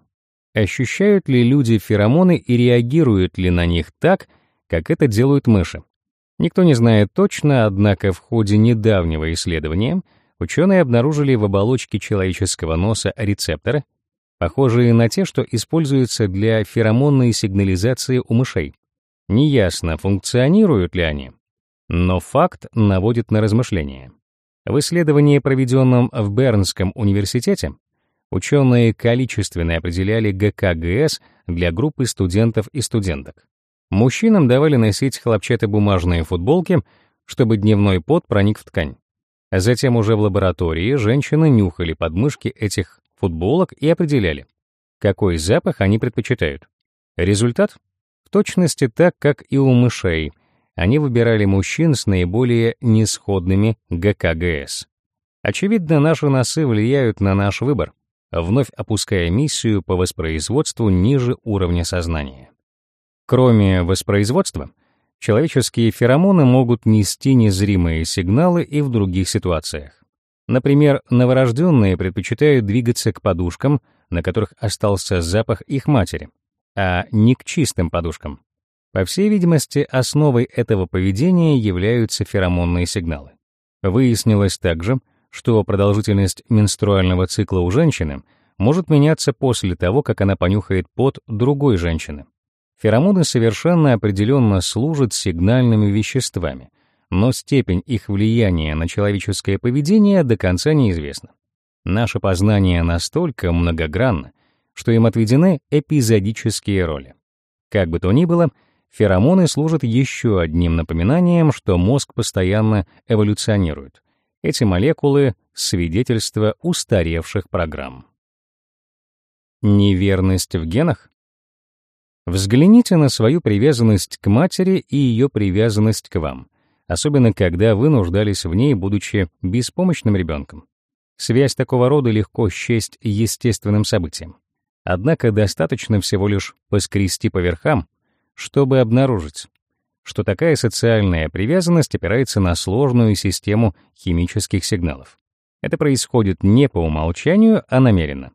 Ощущают ли люди феромоны и реагируют ли на них так, как это делают мыши? Никто не знает точно, однако в ходе недавнего исследования ученые обнаружили в оболочке человеческого носа рецепторы, похожие на те, что используются для феромонной сигнализации у мышей. Неясно, функционируют ли они, но факт наводит на размышления. В исследовании, проведенном в Бернском университете, ученые количественно определяли ГКГС для группы студентов и студенток. Мужчинам давали носить хлопчатобумажные футболки, чтобы дневной пот проник в ткань. Затем уже в лаборатории женщины нюхали подмышки этих футболок и определяли, какой запах они предпочитают. Результат? В точности так, как и у мышей. Они выбирали мужчин с наиболее несходными ГКГС. Очевидно, наши носы влияют на наш выбор. вновь опуская миссию по воспроизводству ниже уровня сознания. Кроме воспроизводства, человеческие феромоны могут нести незримые сигналы и в других ситуациях. Например, новорожденные предпочитают двигаться к подушкам, на которых остался запах их матери, а не к чистым подушкам. По всей видимости, основой этого поведения являются феромонные сигналы. Выяснилось также, что продолжительность менструального цикла у женщины может меняться после того, как она понюхает пот другой женщины. Феромоны совершенно определенно служат сигнальными веществами, но степень их влияния на человеческое поведение до конца неизвестна. Наше познание настолько многогранно, что им отведены эпизодические роли. Как бы то ни было, феромоны служат еще одним напоминанием, что мозг постоянно эволюционирует. Эти молекулы — свидетельство устаревших программ. Неверность в генах? Взгляните на свою привязанность к матери и ее привязанность к вам, особенно когда вы нуждались в ней, будучи беспомощным ребенком. Связь такого рода легко счесть естественным событием. Однако достаточно всего лишь поскрести по верхам, чтобы обнаружить, что такая социальная привязанность опирается на сложную систему химических сигналов. Это происходит не по умолчанию, а намеренно.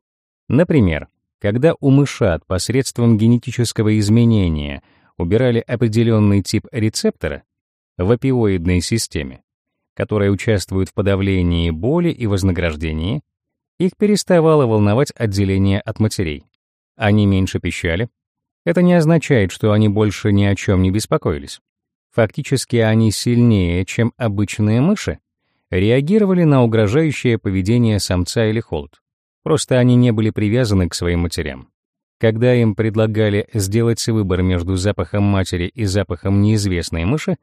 Например, когда у мышат посредством генетического изменения убирали определенный тип рецептора в опиоидной системе, которая участвует в подавлении боли и вознаграждении, их переставало волновать отделение от матерей. Они меньше пищали. Это не означает, что они больше ни о чем не беспокоились. Фактически они сильнее, чем обычные мыши, реагировали на угрожающее поведение самца или холод. Просто они не были привязаны к своим матерям. Когда им предлагали сделать выбор между запахом матери и запахом неизвестной мыши,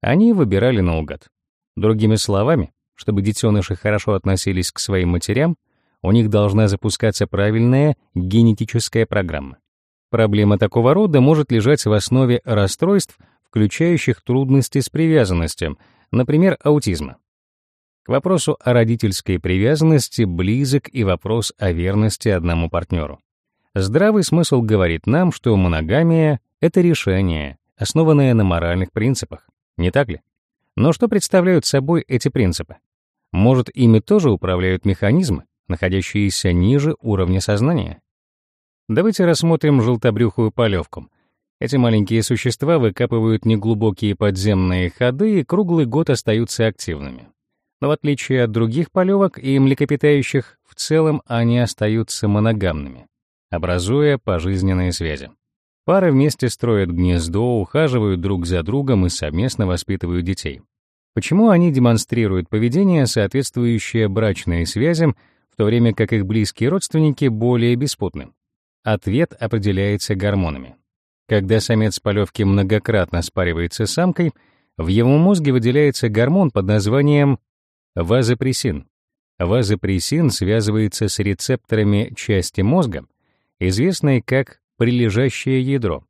они выбирали наугад. Другими словами, чтобы детеныши хорошо относились к своим матерям, у них должна запускаться правильная генетическая программа. Проблема такого рода может лежать в основе расстройств, включающих трудности с привязанностью, например, аутизма. К вопросу о родительской привязанности близок и вопрос о верности одному партнеру. Здравый смысл говорит нам, что моногамия — это решение, основанное на моральных принципах, не так ли? Но что представляют собой эти принципы? Может, ими тоже управляют механизмы, находящиеся ниже уровня сознания? Давайте рассмотрим желтобрюхую полевку. Эти маленькие существа выкапывают неглубокие подземные ходы и круглый год остаются активными. Но в отличие от других полевок и млекопитающих, в целом они остаются моногамными, образуя пожизненные связи. Пары вместе строят гнездо, ухаживают друг за другом и совместно воспитывают детей. Почему они демонстрируют поведение, соответствующее брачной связям, в то время как их близкие родственники более беспутны? Ответ определяется гормонами. Когда самец полевки многократно спаривается с самкой, в его мозге выделяется гормон под названием Вазопрессин. Вазопрессин связывается с рецепторами части мозга, известной как прилежащее ядро,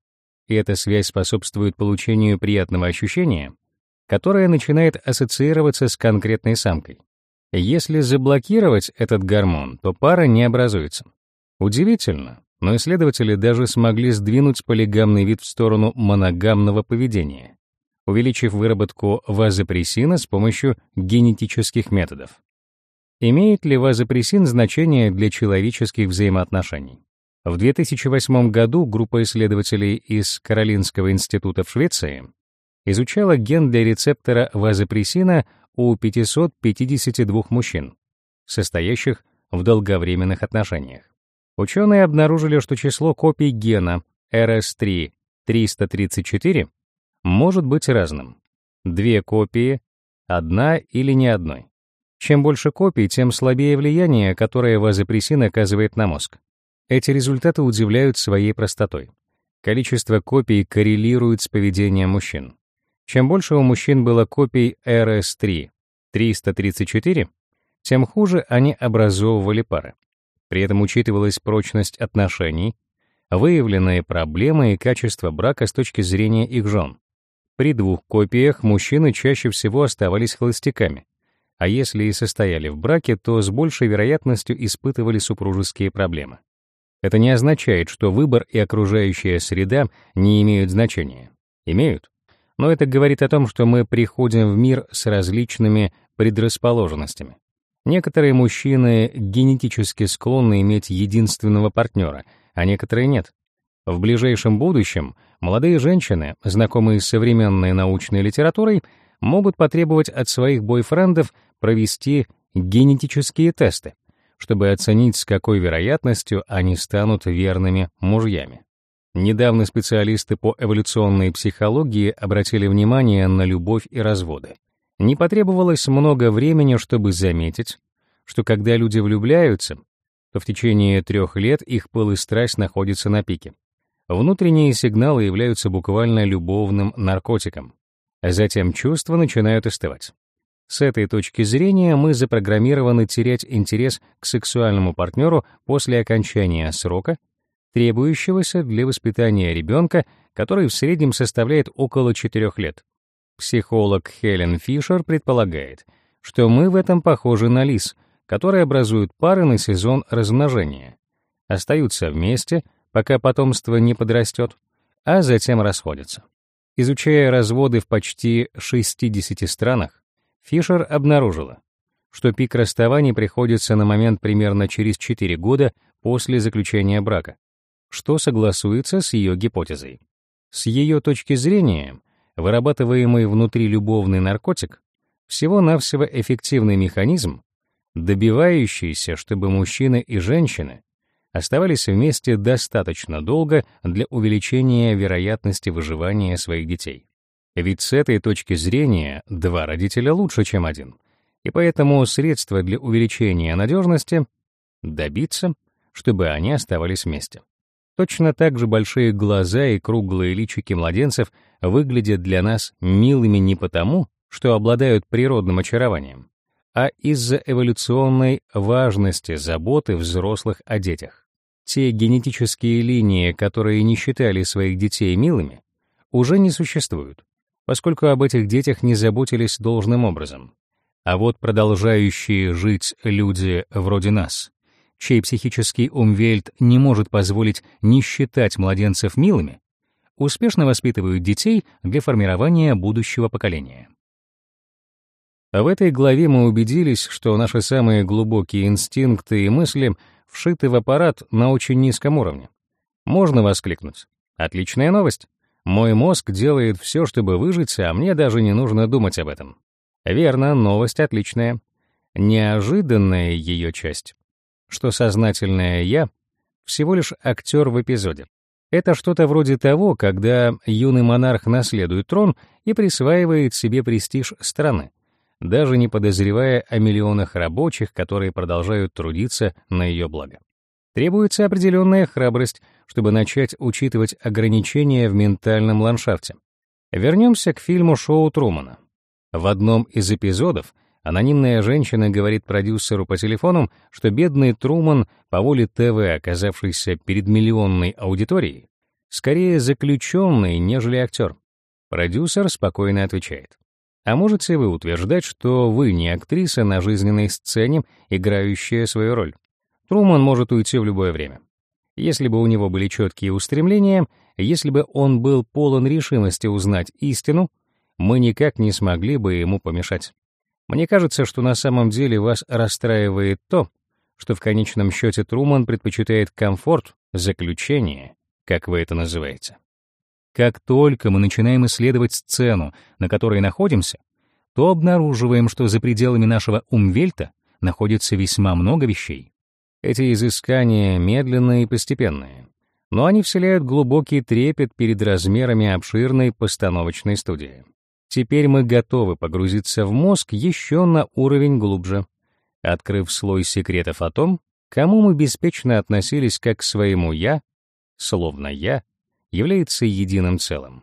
и эта связь способствует получению приятного ощущения, которое начинает ассоциироваться с конкретной самкой. Если заблокировать этот гормон, то пара не образуется. Удивительно, но исследователи даже смогли сдвинуть полигамный вид в сторону моногамного поведения увеличив выработку вазопрессина с помощью генетических методов. Имеет ли вазопрессин значение для человеческих взаимоотношений? В 2008 году группа исследователей из Каролинского института в Швеции изучала ген для рецептора вазопрессина у 552 мужчин, состоящих в долговременных отношениях. Ученые обнаружили, что число копий гена RS3 334 может быть разным. Две копии, одна или ни одной. Чем больше копий, тем слабее влияние, которое вазопрессин оказывает на мозг. Эти результаты удивляют своей простотой. Количество копий коррелирует с поведением мужчин. Чем больше у мужчин было копий RS3, 334, тем хуже они образовывали пары. При этом учитывалась прочность отношений, выявленные проблемы и качество брака с точки зрения их жен. При двух копиях мужчины чаще всего оставались холостяками, а если и состояли в браке, то с большей вероятностью испытывали супружеские проблемы. Это не означает, что выбор и окружающая среда не имеют значения. Имеют. Но это говорит о том, что мы приходим в мир с различными предрасположенностями. Некоторые мужчины генетически склонны иметь единственного партнера, а некоторые нет. В ближайшем будущем молодые женщины, знакомые с современной научной литературой, могут потребовать от своих бойфрендов провести генетические тесты, чтобы оценить, с какой вероятностью они станут верными мужьями. Недавно специалисты по эволюционной психологии обратили внимание на любовь и разводы. Не потребовалось много времени, чтобы заметить, что когда люди влюбляются, то в течение трех лет их пыл и страсть находятся на пике. Внутренние сигналы являются буквально любовным наркотиком, а затем чувства начинают остывать. С этой точки зрения мы запрограммированы терять интерес к сексуальному партнеру после окончания срока, требующегося для воспитания ребенка, который в среднем составляет около 4 лет. Психолог Хелен Фишер предполагает, что мы в этом похожи на лис, которые образуют пары на сезон размножения, остаются вместе, пока потомство не подрастет, а затем расходятся. Изучая разводы в почти 60 странах, Фишер обнаружила, что пик расставаний приходится на момент примерно через 4 года после заключения брака, что согласуется с ее гипотезой. С ее точки зрения, вырабатываемый внутри любовный наркотик всего-навсего эффективный механизм, добивающийся, чтобы мужчины и женщины оставались вместе достаточно долго для увеличения вероятности выживания своих детей. Ведь с этой точки зрения два родителя лучше, чем один. И поэтому средство для увеличения надежности — добиться, чтобы они оставались вместе. Точно так же большие глаза и круглые личики младенцев выглядят для нас милыми не потому, что обладают природным очарованием, а из-за эволюционной важности заботы взрослых о детях. Те генетические линии, которые не считали своих детей милыми, уже не существуют, поскольку об этих детях не заботились должным образом. А вот продолжающие жить люди вроде нас, чей психический умвельт не может позволить не считать младенцев милыми, успешно воспитывают детей для формирования будущего поколения. В этой главе мы убедились, что наши самые глубокие инстинкты и мысли вшиты в аппарат на очень низком уровне. Можно воскликнуть. Отличная новость. Мой мозг делает все, чтобы выжить, а мне даже не нужно думать об этом. Верно, новость отличная. Неожиданная ее часть, что сознательное «я» всего лишь актер в эпизоде. Это что-то вроде того, когда юный монарх наследует трон и присваивает себе престиж страны, даже не подозревая о миллионах рабочих, которые продолжают трудиться на ее благо. Требуется определенная храбрость, чтобы начать учитывать ограничения в ментальном ландшафте. Вернемся к фильму «Шоу Трумана». В одном из эпизодов анонимная женщина говорит продюсеру по телефону, что бедный Труман, по воле ТВ, оказавшийся перед миллионной аудиторией, скорее заключенный, нежели актер. Продюсер спокойно отвечает. А можете вы утверждать, что вы не актриса на жизненной сцене, играющая свою роль? Труман может уйти в любое время. Если бы у него были четкие устремления, если бы он был полон решимости узнать истину, мы никак не смогли бы ему помешать. Мне кажется, что на самом деле вас расстраивает то, что в конечном счете Труман предпочитает комфорт, заключение, как вы это называете. Как только мы начинаем исследовать сцену, на которой находимся, то обнаруживаем, что за пределами нашего умвельта находится весьма много вещей. Эти изыскания медленные и постепенные, но они вселяют глубокий трепет перед размерами обширной постановочной студии. Теперь мы готовы погрузиться в мозг еще на уровень глубже, открыв слой секретов о том, кому мы беспечно относились как к своему «я», словно «я» является единым целым.